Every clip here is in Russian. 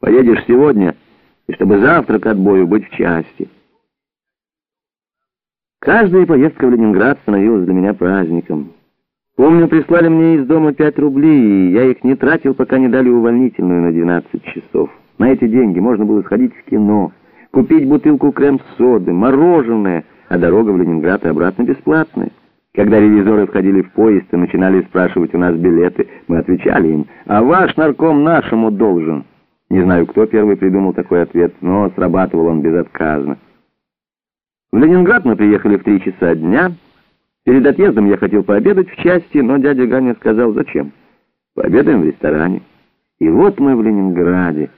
Поедешь сегодня, и чтобы завтра к отбою быть в части. Каждая поездка в Ленинград становилась для меня праздником. Помню, прислали мне из дома пять рублей, и я их не тратил, пока не дали увольнительную на 12 часов. На эти деньги можно было сходить в кино, купить бутылку крем-соды, мороженое, а дорога в Ленинград и обратно бесплатная. Когда ревизоры входили в поезд и начинали спрашивать у нас билеты, мы отвечали им, а ваш нарком нашему должен. Не знаю, кто первый придумал такой ответ, но срабатывал он безотказно. В Ленинград мы приехали в три часа дня. Перед отъездом я хотел пообедать в части, но дядя Ганя сказал, зачем? Пообедаем в ресторане. И вот мы в Ленинграде.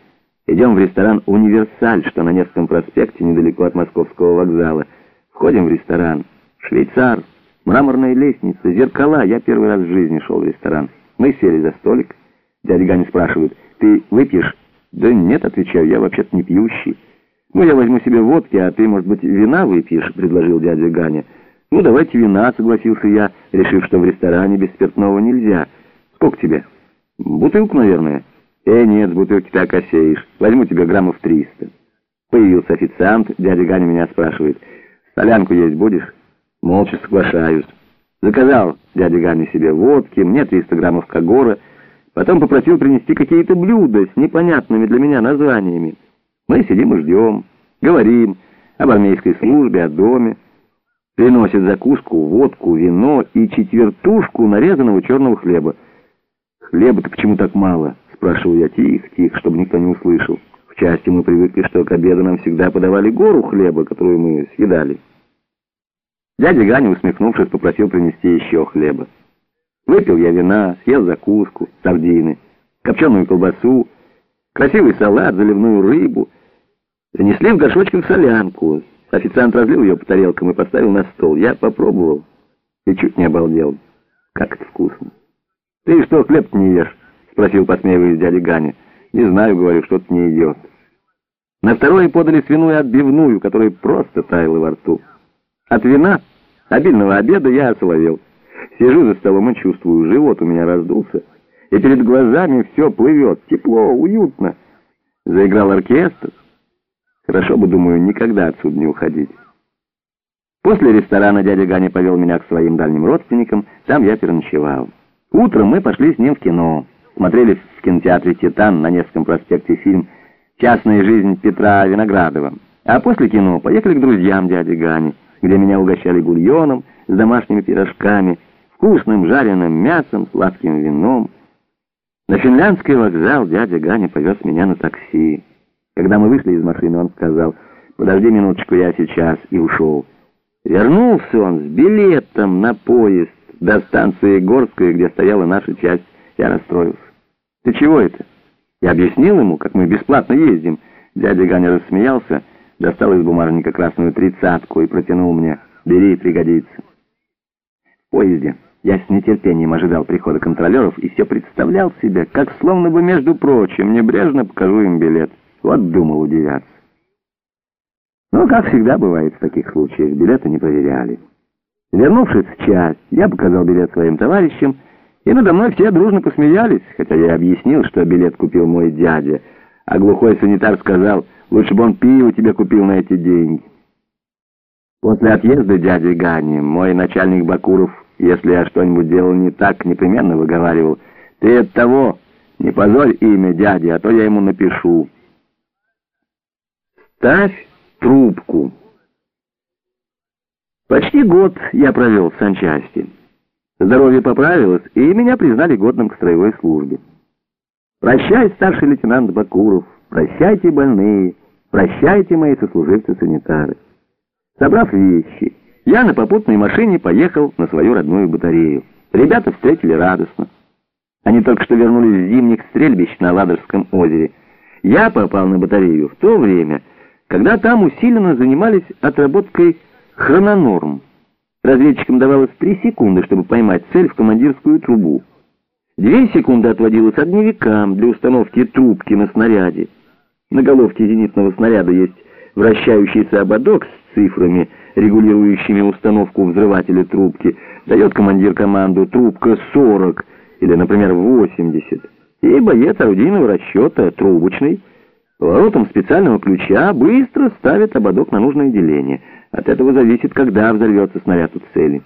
Идем в ресторан «Универсаль», что на Невском проспекте, недалеко от Московского вокзала. Входим в ресторан. Швейцар, мраморная лестница, зеркала. Я первый раз в жизни шел в ресторан. Мы сели за столик. Дядя Ганя спрашивает, ты выпьешь? Да нет, отвечаю, я вообще-то не пьющий. «Ну, я возьму себе водки, а ты, может быть, вина выпьешь?» — предложил дядя Ганя. «Ну, давайте вина», — согласился я, решив, что в ресторане без спиртного нельзя. «Сколько тебе?» «Бутылку, наверное». «Э, нет, бутылки так осеешь. Возьму тебе граммов триста». Появился официант, дядя Ганя меня спрашивает. «Солянку есть будешь?» Молча соглашаюсь. Заказал дядя Ганя себе водки, мне 300 граммов кагора, потом попросил принести какие-то блюда с непонятными для меня названиями. Мы сидим и ждем, говорим об армейской службе, о доме. Приносят закуску, водку, вино и четвертушку нарезанного черного хлеба. «Хлеба-то почему так мало?» — спрашиваю я тихо, тихо, чтобы никто не услышал. В части мы привыкли, что к обеду нам всегда подавали гору хлеба, которую мы съедали. Дядя Ганя, усмехнувшись, попросил принести еще хлеба. Выпил я вина, съел закуску, сардины, копченую колбасу, красивый салат, заливную рыбу — Занесли в горшочках солянку. Официант разлил ее по тарелкам и поставил на стол. Я попробовал и чуть не обалдел. Как это вкусно. «Ты что, хлеб не ешь?» — спросил, посмеиваясь дядя Ганя. «Не знаю, — говорю, — что-то не идет». На второе подали свиную отбивную, которая просто таяла во рту. От вина, обильного обеда я осоловел. Сижу за столом и чувствую, живот у меня раздулся, и перед глазами все плывет, тепло, уютно. Заиграл оркестр. Хорошо бы, думаю, никогда отсюда не уходить. После ресторана дядя Ганя повел меня к своим дальним родственникам, там я переночевал. Утром мы пошли с ним в кино. Смотрели в кинотеатре «Титан» на Невском проспекте фильм «Частная жизнь Петра Виноградова». А после кино поехали к друзьям дяди Гани, где меня угощали бульоном с домашними пирожками, вкусным жареным мясом, сладким вином. На финляндский вокзал дядя Ганя повез меня на такси. Когда мы вышли из машины, он сказал, «Подожди минуточку, я сейчас», и ушел. Вернулся он с билетом на поезд до станции Горская, где стояла наша часть. Я расстроился. «Ты чего это?» Я объяснил ему, как мы бесплатно ездим. Дядя Ганя рассмеялся, достал из бумажника красную тридцатку и протянул мне. «Бери, пригодится». В поезде я с нетерпением ожидал прихода контролеров и все представлял себе, как словно бы, между прочим, небрежно покажу им билет. Вот думал удивляться. Но, как всегда бывает в таких случаях, билеты не проверяли. Вернувшись в часть, я показал билет своим товарищам, и надо мной все дружно посмеялись, хотя я объяснил, что билет купил мой дядя, а глухой санитар сказал, лучше бы он пиво тебе купил на эти деньги. После отъезда дяди Гани мой начальник Бакуров, если я что-нибудь делал не так, непременно выговаривал, «Ты от того не позорь имя дяди, а то я ему напишу». Ставь трубку. Почти год я провел в санчасти. Здоровье поправилось, и меня признали годным к строевой службе. Прощай, старший лейтенант Бакуров, прощайте, больные, прощайте, мои сослуживцы-санитары. Собрав вещи, я на попутной машине поехал на свою родную батарею. Ребята встретили радостно. Они только что вернулись с зимних стрельбищ на Ладожском озере. Я попал на батарею в то время, когда там усиленно занимались отработкой хрононорм. Разведчикам давалось три секунды, чтобы поймать цель в командирскую трубу. Две секунды отводилось огневикам для установки трубки на снаряде. На головке зенитного снаряда есть вращающийся ободок с цифрами, регулирующими установку взрывателя трубки. Дает командир команду «трубка 40» или, например, «80». И боец орудийного расчета, трубочный, Поворотом специального ключа быстро ставят ободок на нужное деление. От этого зависит, когда взорвется снаряд у цели.